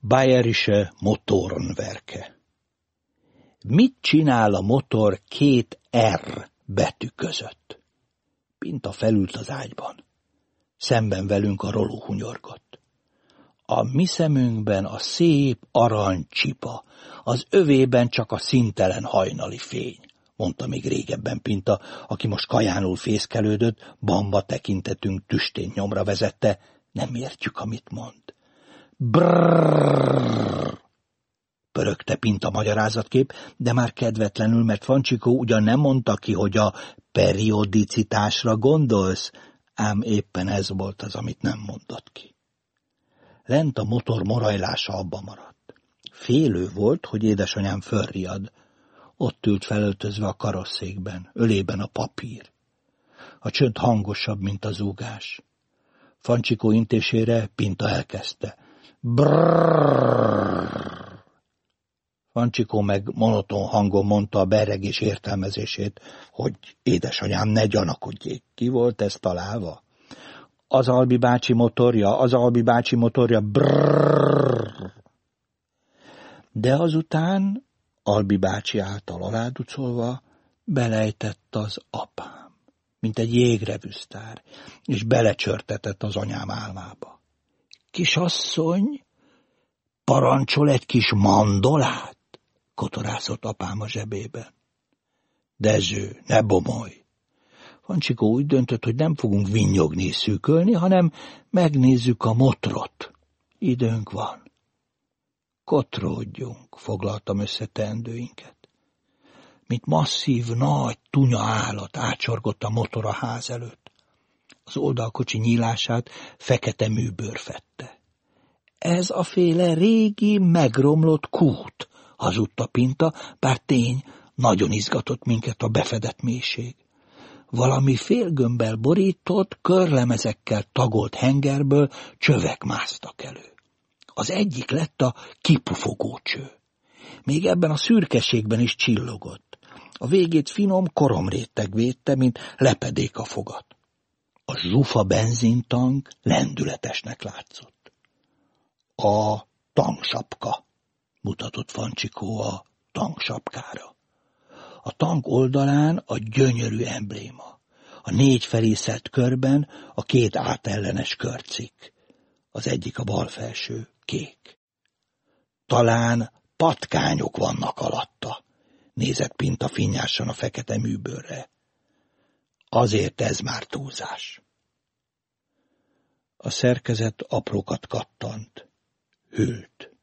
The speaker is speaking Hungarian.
Bayerische Motorenwerke. Mit csinál a motor két R betű között? Pinta felült az ágyban. Szemben velünk a roló hunyorgott. A mi szemünkben a szép aranycsipa, az övében csak a szintelen hajnali fény, mondta még régebben Pinta, aki most kajánul fészkelődött, bamba tekintetünk tüstén nyomra vezette, nem értjük, amit mond. Brrrr! Pörögte Pinta magyarázatkép, de már kedvetlenül, mert Fancsikó ugyan nem mondta ki, hogy a periodicitásra gondolsz, ám éppen ez volt az, amit nem mondott ki. Lent a motor morajlása abba maradt. Félő volt, hogy édesanyám fölriad. Ott ült felöltözve a karosszékben, ölében a papír. A csönd hangosabb, mint az zúgás. Fancsikó intésére Pinta elkezdte. Brrrr. Fancsikó meg monoton hangon mondta a berregés értelmezését, hogy édesanyám ne gyanakodjék. Ki volt ez találva? Az Albi bácsi motorja, az Albi bácsi motorja, brrrr. De azután Albi bácsi által aláducolva belejtett az apám, mint egy jégrevűsztár, és belecsörtetett az anyám álmába. Kisasszony, parancsol egy kis mandolát? kotorászott apám a zsebében. Dezső, ne bomolj! Fancsikó úgy döntött, hogy nem fogunk vinnyogni és szűkölni, hanem megnézzük a motrot. Időnk van. Kotródjunk, foglaltam össze teendőinket. Mint masszív, nagy, tunya állat átsorgott a motor a ház előtt. Az oldalkocsi nyílását fekete műbőr fette. Ez a féle régi, megromlott kút, hazudta Pinta, bár tény, nagyon izgatott minket a befedett mélység. Valami félgömbbel borított, körlemezekkel tagolt hengerből csövek másztak elő. Az egyik lett a kipufogó cső. Még ebben a szürkeségben is csillogott. A végét finom koromréteg védte, mint lepedék a fogat. A zsufa benzintank lendületesnek látszott. A tangsapka, mutatott Fancsikó a tanksapkára. A tank oldalán a gyönyörű embléma. A négy felészett körben a két átellenes körcik. Az egyik a bal felső, kék. Talán patkányok vannak alatta, nézett Pinta finnyásan a fekete műbőrre. Azért ez már túlzás. A szerkezet aprókat kattant, hört.